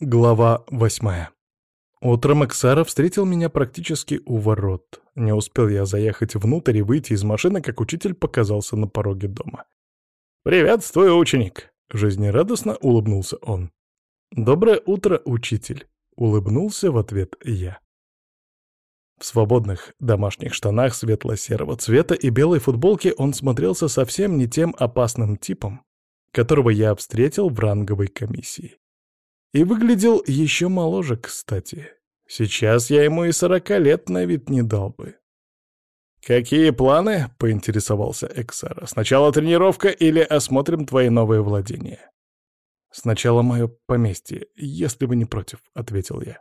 Глава восьмая. Утром Эксара встретил меня практически у ворот. Не успел я заехать внутрь и выйти из машины, как учитель показался на пороге дома. «Приветствую, ученик!» — жизнерадостно улыбнулся он. «Доброе утро, учитель!» — улыбнулся в ответ я. В свободных домашних штанах светло-серого цвета и белой футболке он смотрелся совсем не тем опасным типом, которого я встретил в ранговой комиссии. И выглядел еще моложе, кстати. Сейчас я ему и сорока лет на вид не дал бы. «Какие планы?» — поинтересовался Эксара. «Сначала тренировка или осмотрим твои новые владения?» «Сначала мое поместье, если вы не против», — ответил я.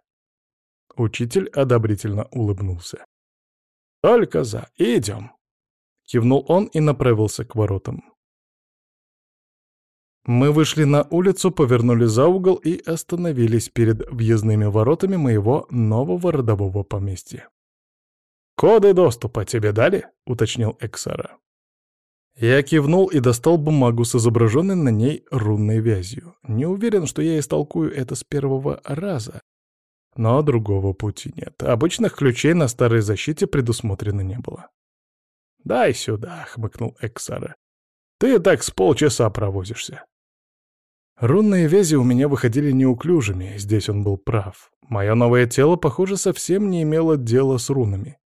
Учитель одобрительно улыбнулся. «Только за. Идем!» Кивнул он и направился к воротам. Мы вышли на улицу, повернули за угол и остановились перед въездными воротами моего нового родового поместья. «Коды доступа тебе дали?» — уточнил Эксара. Я кивнул и достал бумагу с изображенной на ней рунной вязью. Не уверен, что я истолкую это с первого раза. Но другого пути нет. Обычных ключей на старой защите предусмотрено не было. «Дай сюда», — хмыкнул Эксара. «Ты так с полчаса провозишься». Рунные вязи у меня выходили неуклюжими, здесь он был прав. Мое новое тело, похоже, совсем не имело дела с рунами.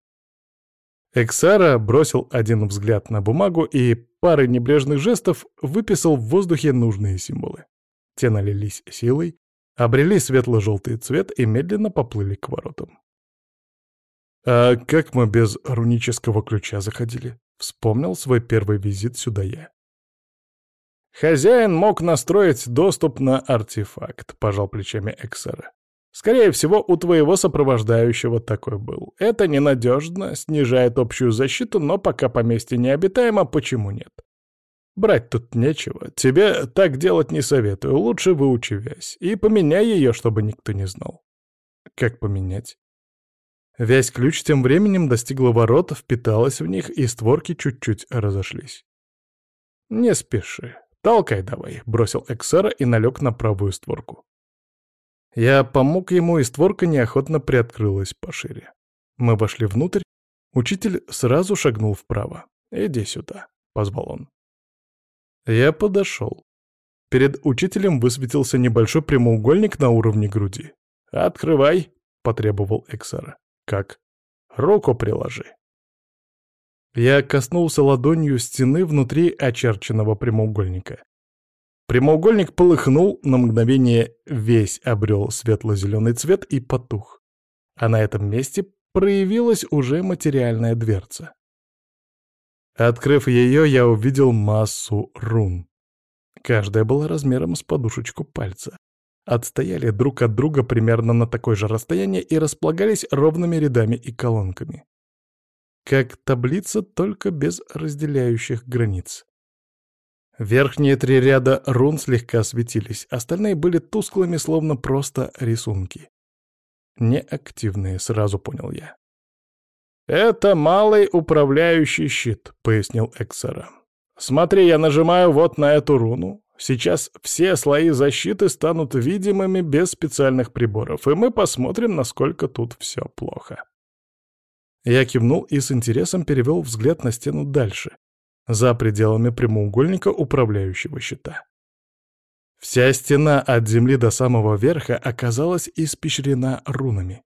Эксара бросил один взгляд на бумагу и парой небрежных жестов выписал в воздухе нужные символы. Те налились силой, обрели светло-желтый цвет и медленно поплыли к воротам. «А как мы без рунического ключа заходили?» Вспомнил свой первый визит сюда я. «Хозяин мог настроить доступ на артефакт», — пожал плечами Эксера. «Скорее всего, у твоего сопровождающего такой был. Это ненадежно, снижает общую защиту, но пока поместье необитаемо, почему нет? Брать тут нечего. Тебе так делать не советую. Лучше выучи вязь. И поменяй ее, чтобы никто не знал». «Как поменять?» Вязь-ключ тем временем достигла ворот, впиталась в них, и створки чуть-чуть разошлись. «Не спеши. «Толкай давай», — бросил Эксера и налег на правую створку. Я помог ему, и створка неохотно приоткрылась пошире. Мы вошли внутрь, учитель сразу шагнул вправо. «Иди сюда», — позвал он. Я подошел. Перед учителем высветился небольшой прямоугольник на уровне груди. «Открывай», — потребовал Эксера. «Как?» «Руку приложи». Я коснулся ладонью стены внутри очерченного прямоугольника. Прямоугольник полыхнул, на мгновение весь обрел светло-зеленый цвет и потух. А на этом месте проявилась уже материальная дверца. Открыв ее, я увидел массу рун. Каждая была размером с подушечку пальца. Отстояли друг от друга примерно на такое же расстояние и располагались ровными рядами и колонками. Как таблица, только без разделяющих границ. Верхние три ряда рун слегка светились, остальные были тусклыми, словно просто рисунки. Неактивные, сразу понял я. «Это малый управляющий щит», — пояснил Эксера. «Смотри, я нажимаю вот на эту руну. Сейчас все слои защиты станут видимыми без специальных приборов, и мы посмотрим, насколько тут все плохо». Я кивнул и с интересом перевел взгляд на стену дальше, за пределами прямоугольника управляющего щита. Вся стена от земли до самого верха оказалась испещрена рунами.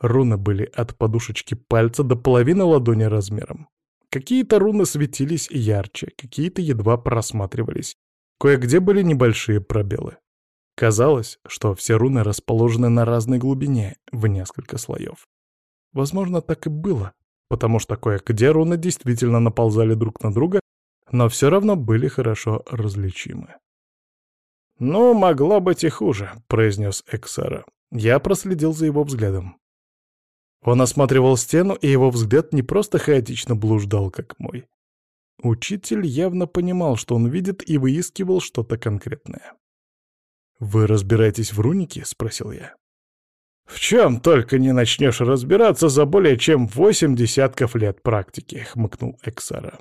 Руны были от подушечки пальца до половины ладони размером. Какие-то руны светились ярче, какие-то едва просматривались. Кое-где были небольшие пробелы. Казалось, что все руны расположены на разной глубине, в несколько слоев. Возможно, так и было, потому что кое-где руны действительно наползали друг на друга, но все равно были хорошо различимы. «Ну, могло быть и хуже», — произнес Эксара. Я проследил за его взглядом. Он осматривал стену, и его взгляд не просто хаотично блуждал, как мой. Учитель явно понимал, что он видит, и выискивал что-то конкретное. «Вы разбираетесь в рунике?» — спросил я. «В чем только не начнешь разбираться за более чем восемь десятков лет практики», — хмыкнул Эксара.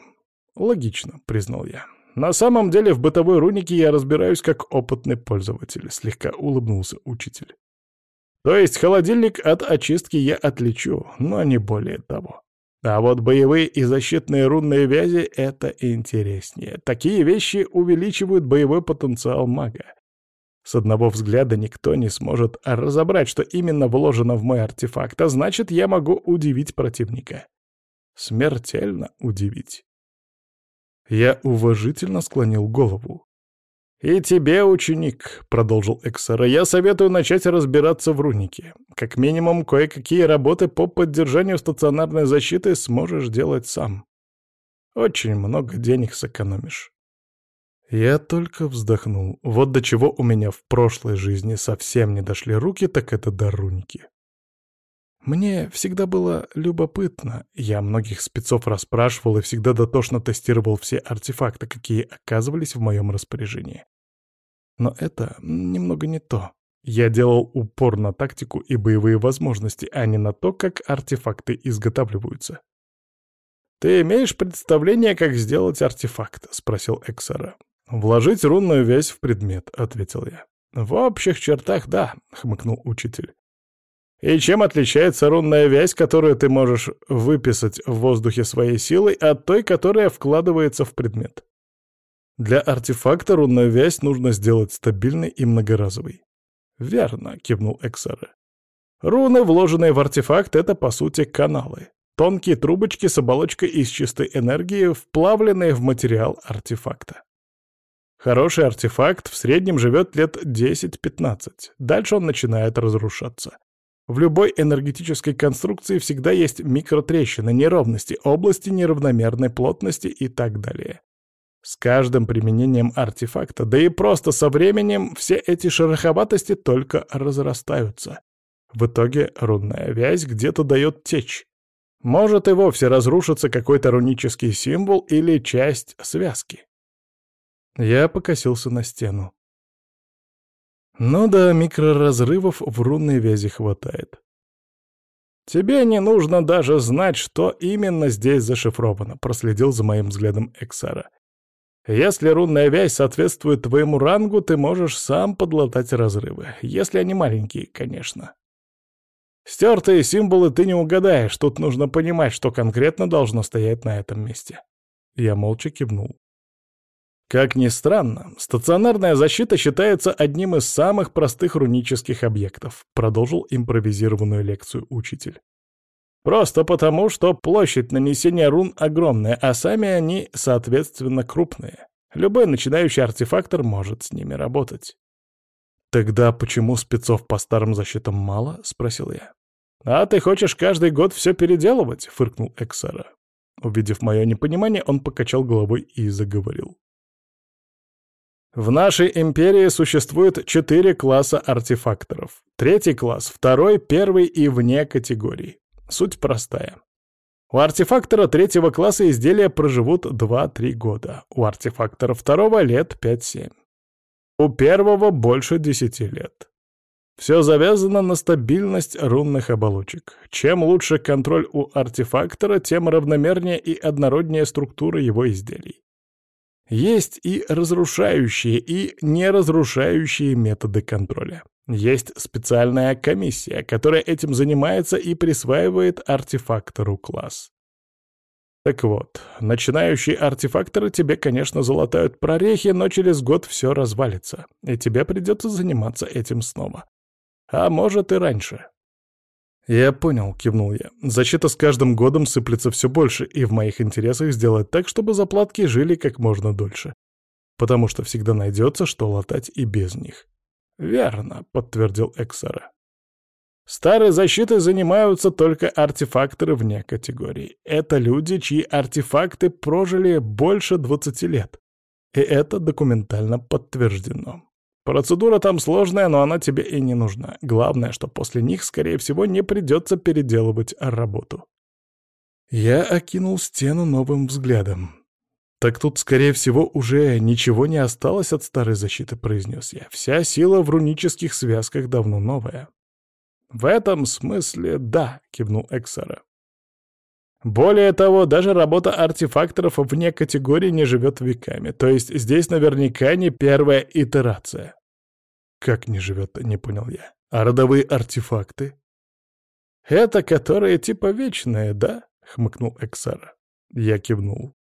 «Логично», — признал я. На самом деле в бытовой рунике я разбираюсь как опытный пользователь, слегка улыбнулся учитель. То есть холодильник от очистки я отличу, но не более того. А вот боевые и защитные рунные вязи — это интереснее. Такие вещи увеличивают боевой потенциал мага. С одного взгляда никто не сможет разобрать, что именно вложено в мой артефакт, а значит, я могу удивить противника. Смертельно удивить. Я уважительно склонил голову. «И тебе, ученик», — продолжил Эксера, — «я советую начать разбираться в рунике. Как минимум, кое-какие работы по поддержанию стационарной защиты сможешь делать сам. Очень много денег сэкономишь». Я только вздохнул. Вот до чего у меня в прошлой жизни совсем не дошли руки, так это до руники. Мне всегда было любопытно. Я многих спецов расспрашивал и всегда дотошно тестировал все артефакты, какие оказывались в моем распоряжении. Но это немного не то. Я делал упор на тактику и боевые возможности, а не на то, как артефакты изготавливаются. «Ты имеешь представление, как сделать артефакт?» — спросил Эксара. «Вложить рунную вязь в предмет», — ответил я. «В общих чертах, да», — хмыкнул учитель. И чем отличается рунная вязь, которую ты можешь выписать в воздухе своей силой, от той, которая вкладывается в предмет? Для артефакта рунную вязь нужно сделать стабильной и многоразовой. «Верно», — кивнул Эксара. «Руны, вложенные в артефакт, — это, по сути, каналы. Тонкие трубочки с оболочкой из чистой энергии, вплавленные в материал артефакта. Хороший артефакт в среднем живет лет 10-15. Дальше он начинает разрушаться. В любой энергетической конструкции всегда есть микротрещины, неровности, области неравномерной плотности и так далее. С каждым применением артефакта, да и просто со временем, все эти шероховатости только разрастаются. В итоге рунная вязь где-то дает течь. Может и вовсе разрушиться какой-то рунический символ или часть связки. Я покосился на стену. Ну да, микроразрывов в рунной вязи хватает. «Тебе не нужно даже знать, что именно здесь зашифровано», — проследил за моим взглядом Эксара. «Если рунная вязь соответствует твоему рангу, ты можешь сам подлатать разрывы, если они маленькие, конечно. Стертые символы ты не угадаешь, тут нужно понимать, что конкретно должно стоять на этом месте». Я молча кивнул. Как ни странно, стационарная защита считается одним из самых простых рунических объектов, продолжил импровизированную лекцию учитель. Просто потому, что площадь нанесения рун огромная, а сами они, соответственно, крупные. Любой начинающий артефактор может с ними работать. «Тогда почему спецов по старым защитам мало?» — спросил я. «А ты хочешь каждый год все переделывать?» — фыркнул Эксара. Увидев мое непонимание, он покачал головой и заговорил. В нашей империи существует четыре класса артефакторов. Третий класс, второй, первый и вне категории. Суть простая. У артефактора третьего класса изделия проживут 2-3 года, у артефактора второго — лет 5-7. У первого больше 10 лет. Все завязано на стабильность рунных оболочек. Чем лучше контроль у артефактора, тем равномернее и однороднее структура его изделий. Есть и разрушающие, и неразрушающие методы контроля. Есть специальная комиссия, которая этим занимается и присваивает артефактору класс. Так вот, начинающие артефакторы тебе, конечно, залатают прорехи, но через год все развалится, и тебе придется заниматься этим снова. А может и раньше. «Я понял», — кивнул я. «Защита с каждым годом сыплется все больше, и в моих интересах сделать так, чтобы заплатки жили как можно дольше. Потому что всегда найдется, что латать и без них». «Верно», — подтвердил Эксара. Старой защитой занимаются только артефакторы вне категории. Это люди, чьи артефакты прожили больше 20 лет. И это документально подтверждено. Процедура там сложная, но она тебе и не нужна. Главное, что после них, скорее всего, не придется переделывать работу. Я окинул стену новым взглядом. «Так тут, скорее всего, уже ничего не осталось от старой защиты», — произнес я. «Вся сила в рунических связках давно новая». «В этом смысле да», — кивнул Эксара. Более того, даже работа артефакторов вне категории не живет веками, то есть здесь наверняка не первая итерация. Как не живет, не понял я. А родовые артефакты? Это которые типа вечные, да? Хмыкнул Эксара. Я кивнул.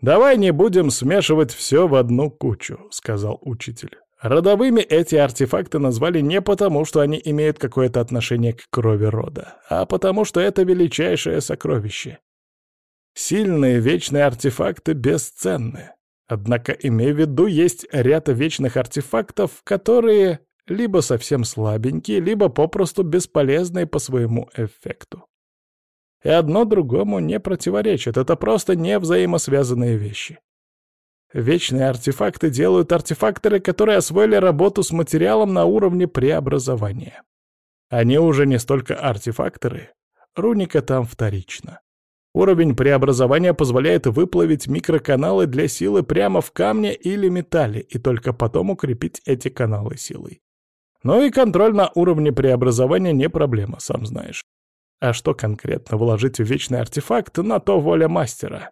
«Давай не будем смешивать все в одну кучу», — сказал учитель. Родовыми эти артефакты назвали не потому, что они имеют какое-то отношение к крови рода, а потому, что это величайшее сокровище. Сильные вечные артефакты бесценны. Однако, имея в виду, есть ряд вечных артефактов, которые либо совсем слабенькие, либо попросту бесполезные по своему эффекту. И одно другому не противоречит, это просто не взаимосвязанные вещи. Вечные артефакты делают артефакторы, которые освоили работу с материалом на уровне преобразования. Они уже не столько артефакторы, руника там вторично. Уровень преобразования позволяет выплавить микроканалы для силы прямо в камне или металле и только потом укрепить эти каналы силой. Но и контроль на уровне преобразования не проблема, сам знаешь. А что конкретно вложить в вечный артефакт, на то воля мастера.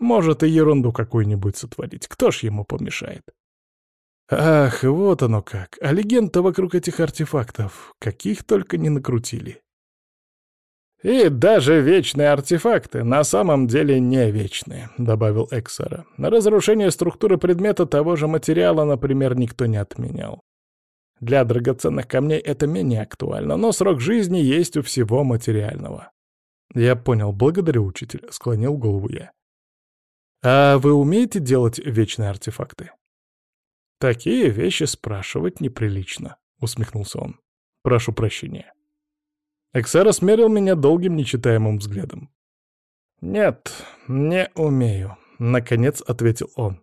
Может и ерунду какую-нибудь сотворить, кто ж ему помешает? Ах, вот оно как. А легенд-то вокруг этих артефактов, каких только не накрутили. «И даже вечные артефакты на самом деле не вечные», — добавил Эксара. «Разрушение структуры предмета того же материала, например, никто не отменял. Для драгоценных камней это менее актуально, но срок жизни есть у всего материального». «Я понял, благодарю, учитель», — склонил голову я. «А вы умеете делать вечные артефакты?» «Такие вещи спрашивать неприлично», — усмехнулся он. «Прошу прощения». Эксара смерил меня долгим нечитаемым взглядом. «Нет, не умею», — наконец ответил он.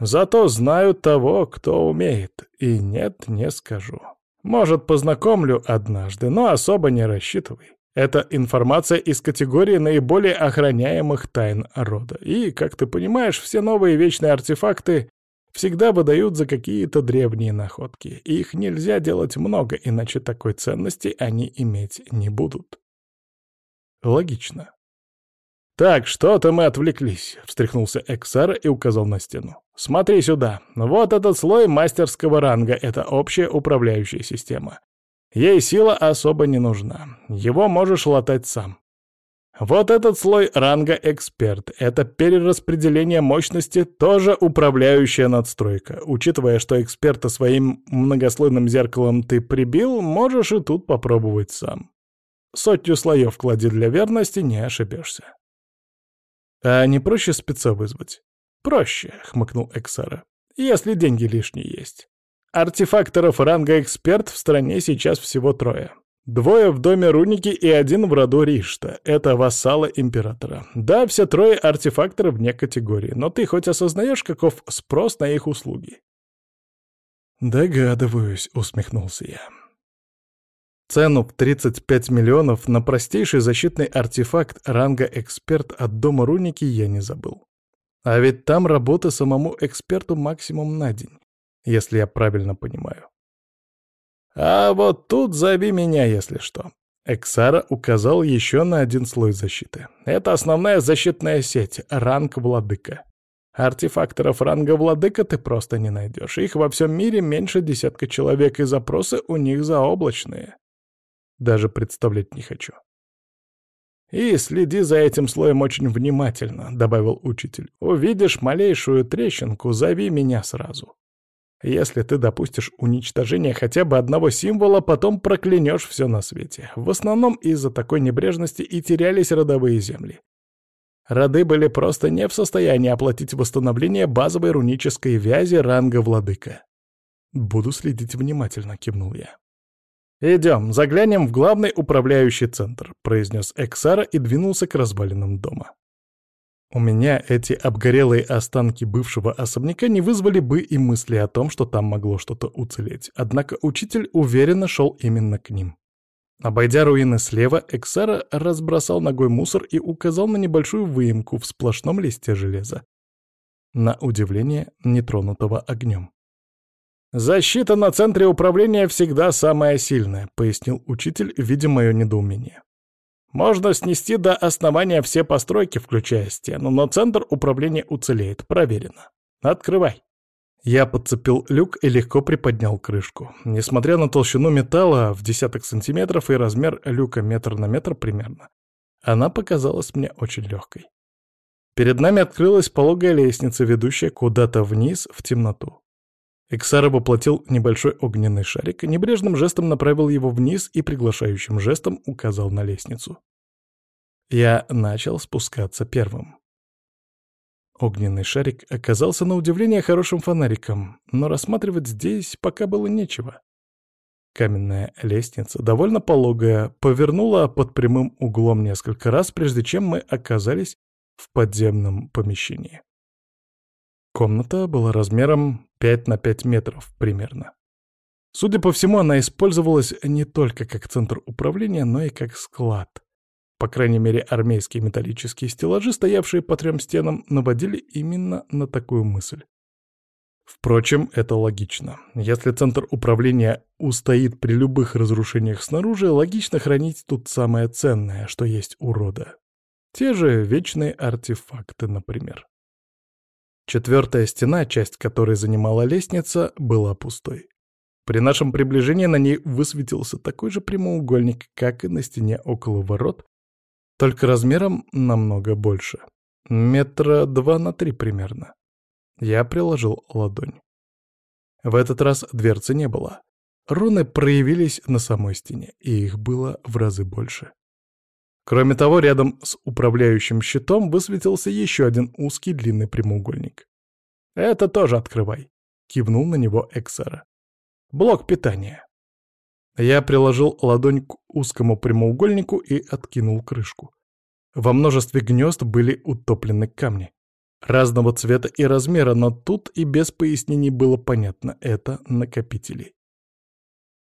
«Зато знаю того, кто умеет, и нет, не скажу. Может, познакомлю однажды, но особо не рассчитывай. Это информация из категории наиболее охраняемых тайн рода. И, как ты понимаешь, все новые вечные артефакты всегда выдают за какие-то древние находки. их нельзя делать много, иначе такой ценности они иметь не будут. Логично. «Так, что-то мы отвлеклись», — встряхнулся Эксара и указал на стену. «Смотри сюда. Вот этот слой мастерского ранга — это общая управляющая система. Ей сила особо не нужна. Его можешь латать сам. Вот этот слой ранга «Эксперт» — это перераспределение мощности, тоже управляющая надстройка. Учитывая, что эксперта своим многослойным зеркалом ты прибил, можешь и тут попробовать сам. Сотню слоев клади для верности, не ошибешься. А не проще спеца вызвать? Проще, — хмыкнул Эксара, — если деньги лишние есть. Артефакторов ранга «Эксперт» в стране сейчас всего трое. Двое в доме Руники и один в роду Ришта. Это вассалы императора. Да, все трое артефакторы вне категории, но ты хоть осознаешь, каков спрос на их услуги? «Догадываюсь», — усмехнулся я. Цену в 35 миллионов на простейший защитный артефакт ранга «Эксперт» от дома Руники я не забыл. А ведь там работа самому эксперту максимум на день если я правильно понимаю. А вот тут зови меня, если что. Эксара указал еще на один слой защиты. Это основная защитная сеть, ранг владыка. Артефакторов ранга владыка ты просто не найдешь. Их во всем мире меньше десятка человек, и запросы у них заоблачные. Даже представлять не хочу. «И следи за этим слоем очень внимательно», — добавил учитель. «Увидишь малейшую трещинку, зови меня сразу». Если ты допустишь уничтожение хотя бы одного символа, потом проклянешь все на свете. В основном из-за такой небрежности и терялись родовые земли. Роды были просто не в состоянии оплатить восстановление базовой рунической вязи ранга владыка. «Буду следить внимательно», — кивнул я. «Идем, заглянем в главный управляющий центр», — произнес Эксара и двинулся к развалинам дома. У меня эти обгорелые останки бывшего особняка не вызвали бы и мысли о том, что там могло что-то уцелеть, однако учитель уверенно шел именно к ним. Обойдя руины слева, Эксара разбросал ногой мусор и указал на небольшую выемку в сплошном листе железа. На удивление, нетронутого огнем. «Защита на центре управления всегда самая сильная», — пояснил учитель, видя мое недоумение. Можно снести до основания все постройки, включая стену, но центр управления уцелеет, проверено. Открывай. Я подцепил люк и легко приподнял крышку. Несмотря на толщину металла в десяток сантиметров и размер люка метр на метр примерно, она показалась мне очень легкой. Перед нами открылась пологая лестница, ведущая куда-то вниз в темноту. Эксара воплотил небольшой огненный шарик, небрежным жестом направил его вниз и приглашающим жестом указал на лестницу. Я начал спускаться первым. Огненный шарик оказался на удивление хорошим фонариком, но рассматривать здесь пока было нечего. Каменная лестница, довольно пологая, повернула под прямым углом несколько раз, прежде чем мы оказались в подземном помещении. Комната была размером 5 на 5 метров примерно. Судя по всему, она использовалась не только как центр управления, но и как склад. По крайней мере, армейские металлические стеллажи, стоявшие по трем стенам, наводили именно на такую мысль. Впрочем, это логично. Если центр управления устоит при любых разрушениях снаружи, логично хранить тут самое ценное, что есть у рода. Те же вечные артефакты, например. Четвертая стена, часть которой занимала лестница, была пустой. При нашем приближении на ней высветился такой же прямоугольник, как и на стене около ворот, только размером намного больше. Метра два на три примерно. Я приложил ладонь. В этот раз дверцы не было. Руны проявились на самой стене, и их было в разы больше. Кроме того, рядом с управляющим щитом высветился еще один узкий длинный прямоугольник. «Это тоже открывай», — кивнул на него Эксера. «Блок питания». Я приложил ладонь к узкому прямоугольнику и откинул крышку. Во множестве гнезд были утоплены камни. Разного цвета и размера, но тут и без пояснений было понятно — это накопители.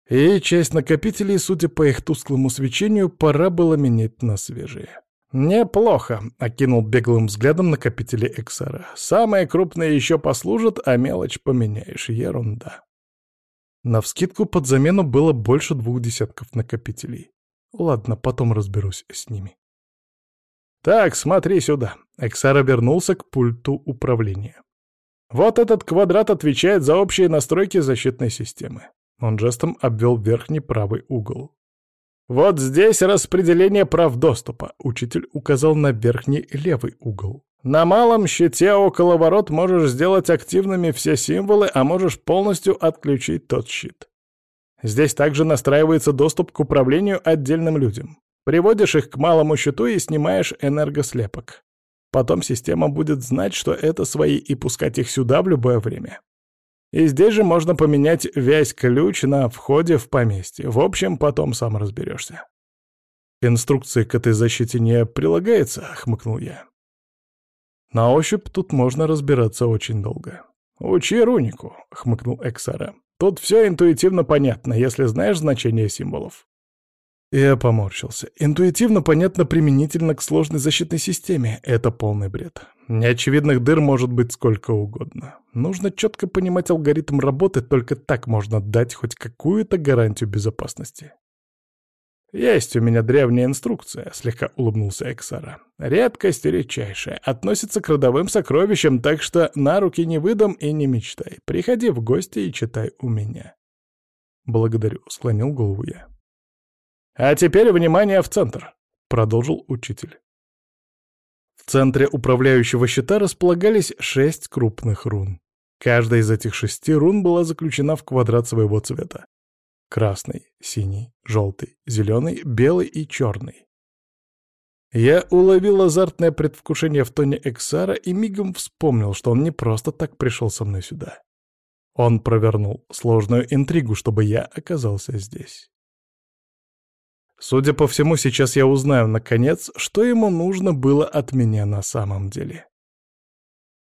И часть накопителей, судя по их тусклому свечению, пора было менять на свежие. «Неплохо», — окинул беглым взглядом накопители Эксара. «Самые крупные еще послужат, а мелочь поменяешь. Ерунда». Навскидку под замену было больше двух десятков накопителей. Ладно, потом разберусь с ними. «Так, смотри сюда». Эксар вернулся к пульту управления. «Вот этот квадрат отвечает за общие настройки защитной системы. Он жестом обвел верхний правый угол. «Вот здесь распределение прав доступа», — учитель указал на верхний левый угол. «На малом щите около ворот можешь сделать активными все символы, а можешь полностью отключить тот щит. Здесь также настраивается доступ к управлению отдельным людям. Приводишь их к малому щиту и снимаешь энергослепок. Потом система будет знать, что это свои, и пускать их сюда в любое время. И здесь же можно поменять весь ключ на входе в поместье. В общем, потом сам разберешься. «Инструкции к этой защите не прилагается?» — хмыкнул я. «На ощупь тут можно разбираться очень долго». «Учи рунику», — хмыкнул Эксара. «Тут все интуитивно понятно, если знаешь значение символов». Я поморщился. Интуитивно понятно применительно к сложной защитной системе. Это полный бред. Неочевидных дыр может быть сколько угодно. Нужно четко понимать алгоритм работы, только так можно дать хоть какую-то гарантию безопасности. «Есть у меня древняя инструкция», — слегка улыбнулся Эксара. «Редкость редчайшая. Относится к родовым сокровищам, так что на руки не выдам и не мечтай. Приходи в гости и читай у меня». «Благодарю», — склонил голову я. «А теперь внимание в центр», — продолжил учитель. В центре управляющего щита располагались шесть крупных рун. Каждая из этих шести рун была заключена в квадрат своего цвета. Красный, синий, желтый, зеленый, белый и черный. Я уловил азартное предвкушение в тоне Эксара и мигом вспомнил, что он не просто так пришел со мной сюда. Он провернул сложную интригу, чтобы я оказался здесь. Судя по всему, сейчас я узнаю, наконец, что ему нужно было от меня на самом деле.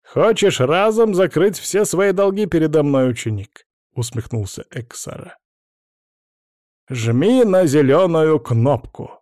«Хочешь разом закрыть все свои долги передо мной, ученик?» — усмехнулся Эксара. «Жми на зеленую кнопку».